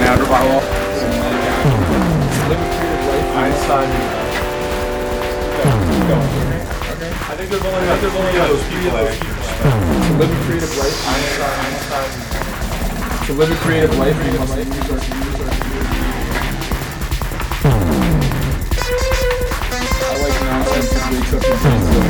Ja, ja, det var jo. Einstein. Hmm. I think there's only, there's only those people. to live a creative life. Einstein. To live a creative life, you must use our I like nonsense that wakes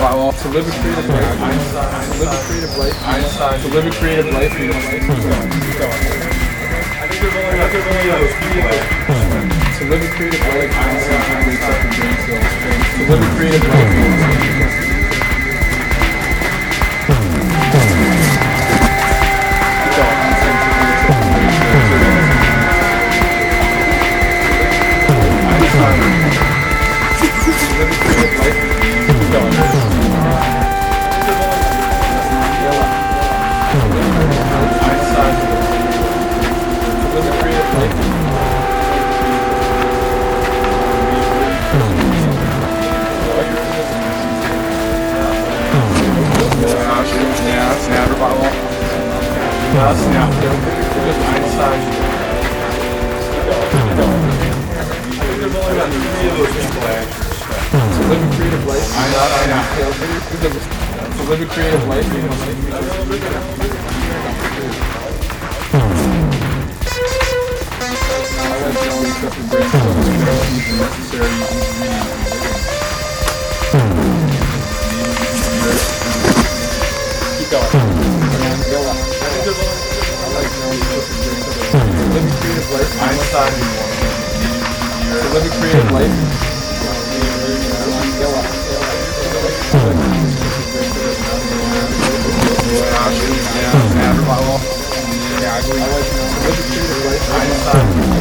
var jo. To live a creative life. To live a creative life. To live a creative life. To live a creative life. To live a creative life, to live a creative life. Ja, ja, det var jo. Ja, ja. Einstein. To live a creative life, Ja, ja. to live a creative life, you must I like to wake up your brain cells, fantasies unnecessary Keep going. To live a creative life, Einstein. to live a creative life. Ja, live a creative life. Einstein.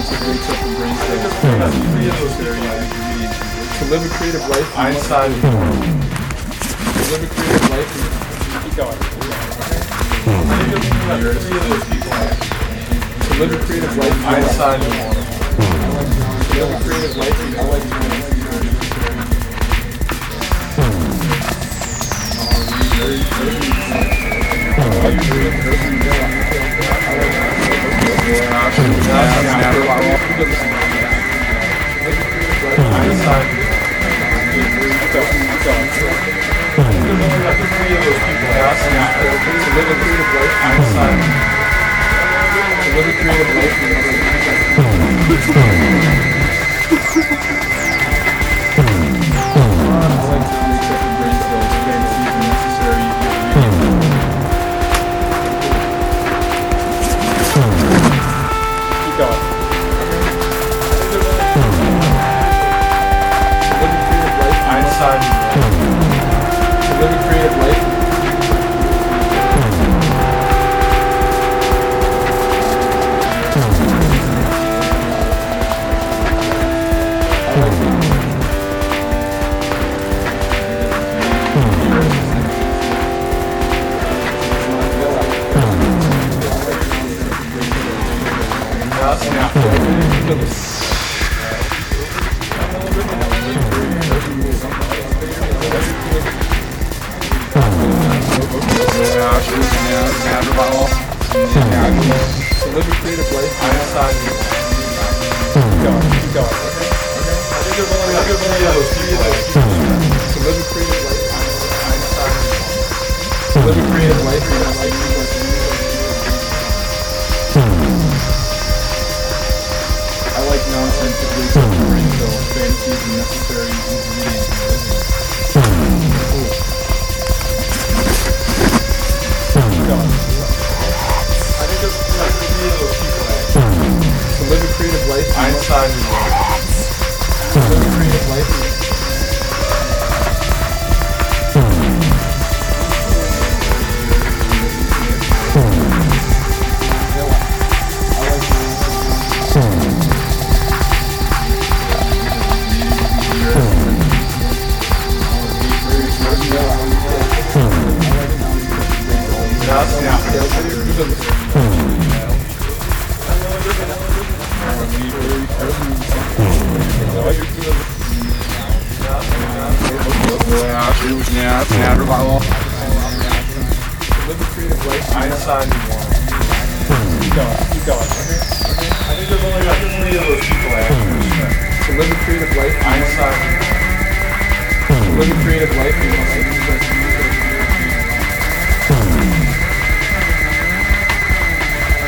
Like nonsense that wakes up your brain cells, fantasies. To live a creative life, you must- Einstein. to live a creative life, you- Keep going. to live a creative life, you must- Einstein. to live a creative life, you- I like things, to live a creative life outside, to I like to make a creative life. Einstein. To live a creative life. A creative life. You're not like cells, fantasies, necessary ingredients. I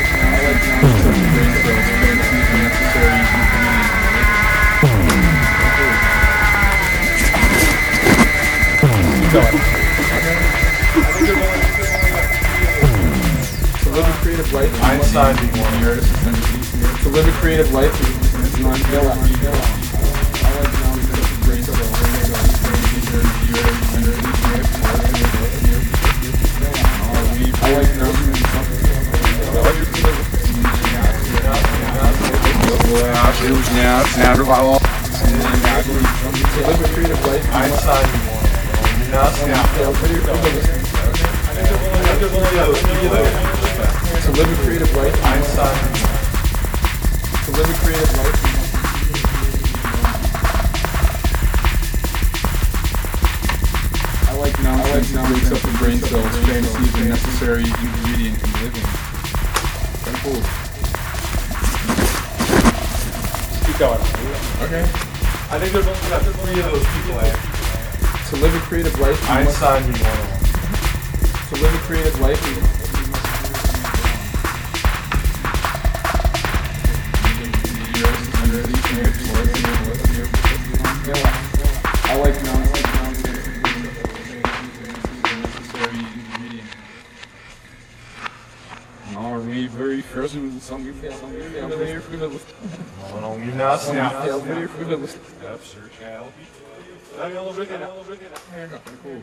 think there's only, there's only like three of those To live a creative life, you Einstein being one. To live a creative life, you only those people. To live a creative life, Einstein. to live a creative life. I like nonsense that breaks up the brain cells, fantasies, and necessary ingredient in living. Very cool. Keep going. Okay. I think there's only like three of those people. Actually. To live a creative life, you must, Einstein being one to live a creative life, you I We very first with some some familiar frivolous? No, you're not. Familiar frivolous. Cool.